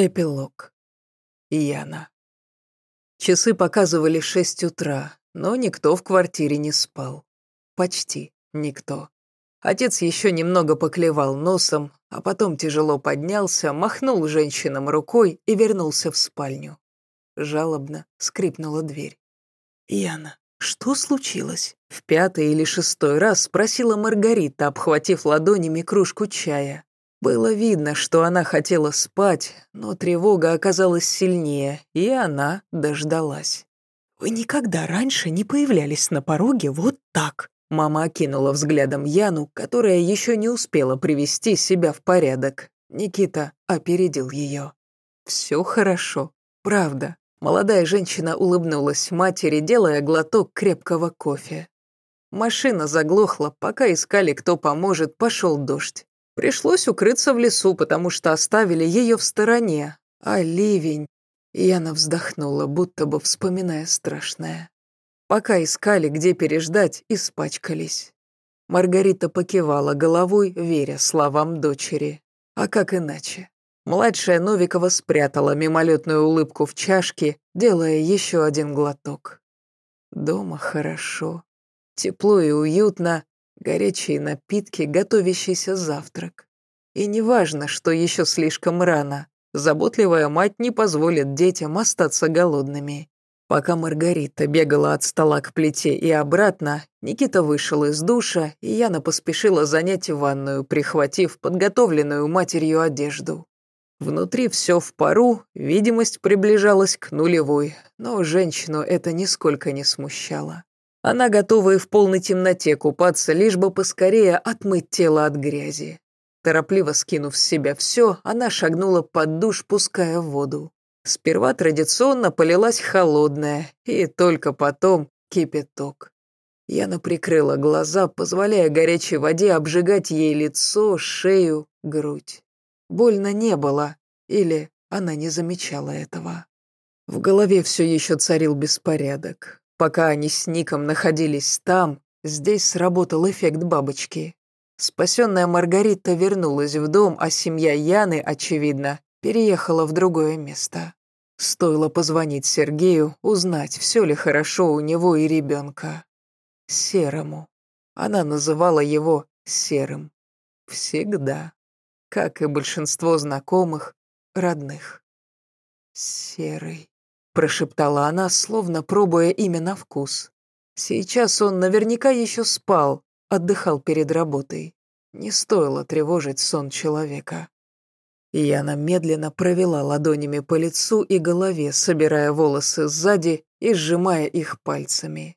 Эпилог. Яна. Часы показывали шесть утра, но никто в квартире не спал. Почти никто. Отец еще немного поклевал носом, а потом тяжело поднялся, махнул женщинам рукой и вернулся в спальню. Жалобно скрипнула дверь. «Яна, что случилось?» В пятый или шестой раз спросила Маргарита, обхватив ладонями кружку чая. Было видно, что она хотела спать, но тревога оказалась сильнее, и она дождалась. «Вы никогда раньше не появлялись на пороге вот так», Мама окинула взглядом Яну, которая еще не успела привести себя в порядок. Никита опередил ее. «Все хорошо, правда». Молодая женщина улыбнулась матери, делая глоток крепкого кофе. Машина заглохла, пока искали, кто поможет, пошел дождь. Пришлось укрыться в лесу, потому что оставили ее в стороне. А ливень... Яна вздохнула, будто бы вспоминая страшное. Пока искали, где переждать, испачкались. Маргарита покивала головой, веря словам дочери. А как иначе? Младшая Новикова спрятала мимолетную улыбку в чашке, делая еще один глоток. Дома хорошо. Тепло и уютно, горячие напитки, готовящийся завтрак. И неважно, что еще слишком рано, заботливая мать не позволит детям остаться голодными. Пока Маргарита бегала от стола к плите и обратно, Никита вышел из душа, и Яна поспешила занять ванную, прихватив подготовленную матерью одежду. Внутри все в пару, видимость приближалась к нулевой, но женщину это нисколько не смущало. Она готова и в полной темноте купаться, лишь бы поскорее отмыть тело от грязи. Торопливо скинув с себя все, она шагнула под душ, пуская воду. Сперва традиционно полилась холодная, и только потом кипяток. Яна прикрыла глаза, позволяя горячей воде обжигать ей лицо, шею, грудь. Больно не было, или она не замечала этого. В голове все еще царил беспорядок. Пока они с Ником находились там, здесь сработал эффект бабочки. Спасенная Маргарита вернулась в дом, а семья Яны, очевидно, переехала в другое место. Стоило позвонить Сергею, узнать, все ли хорошо у него и ребенка. Серому. Она называла его Серым. Всегда. Как и большинство знакомых, родных. Серый прошептала она, словно пробуя имя на вкус. Сейчас он наверняка еще спал, отдыхал перед работой. Не стоило тревожить сон человека. Яна медленно провела ладонями по лицу и голове, собирая волосы сзади и сжимая их пальцами.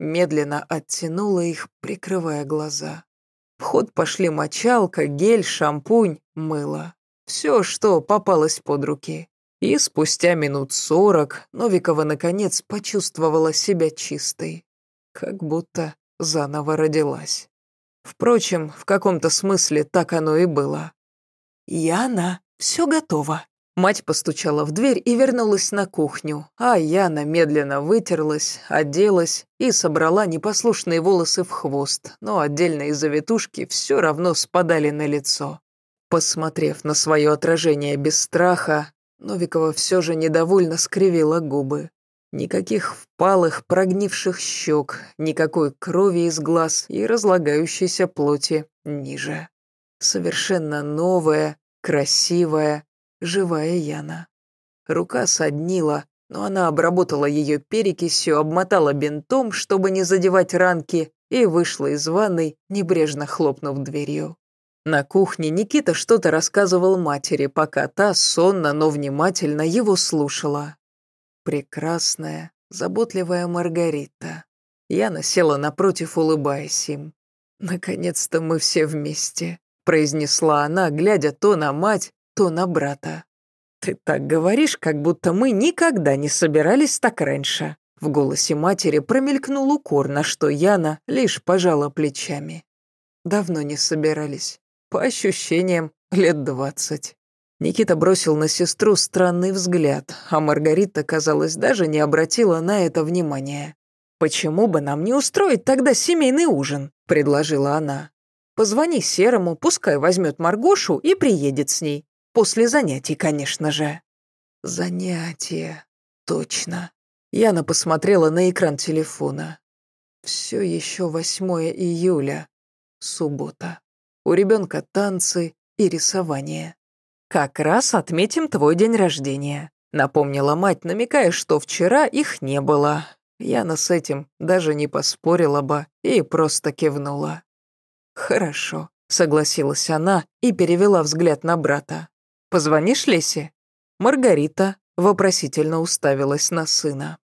Медленно оттянула их, прикрывая глаза. В ход пошли мочалка, гель, шампунь, мыло. Все, что попалось под руки. И спустя минут сорок Новикова наконец почувствовала себя чистой. Как будто заново родилась. Впрочем, в каком-то смысле так оно и было. «Яна, все готово». Мать постучала в дверь и вернулась на кухню, а Яна медленно вытерлась, оделась и собрала непослушные волосы в хвост, но отдельные завитушки все равно спадали на лицо. Посмотрев на свое отражение без страха, Новикова все же недовольно скривила губы. Никаких впалых, прогнивших щек, никакой крови из глаз и разлагающейся плоти ниже. Совершенно новая, красивая, живая Яна. Рука соднила, но она обработала ее перекисью, обмотала бинтом, чтобы не задевать ранки, и вышла из ванной, небрежно хлопнув дверью. На кухне Никита что-то рассказывал матери, пока та сонно, но внимательно его слушала. Прекрасная, заботливая Маргарита. Яна села напротив, улыбаясь им. «Наконец-то мы все вместе», — произнесла она, глядя то на мать, то на брата. «Ты так говоришь, как будто мы никогда не собирались так раньше». В голосе матери промелькнул укор, на что Яна лишь пожала плечами. «Давно не собирались. По ощущениям, лет двадцать. Никита бросил на сестру странный взгляд, а Маргарита, казалось, даже не обратила на это внимания. «Почему бы нам не устроить тогда семейный ужин?» – предложила она. «Позвони Серому, пускай возьмет Маргошу и приедет с ней. После занятий, конечно же. Занятия. Точно. Яна посмотрела на экран телефона. Все еще 8 июля. Суббота. У ребенка танцы и рисование. «Как раз отметим твой день рождения», — напомнила мать, намекая, что вчера их не было. Яна с этим даже не поспорила бы и просто кивнула. «Хорошо», — согласилась она и перевела взгляд на брата. «Позвонишь Лесе?» Маргарита вопросительно уставилась на сына.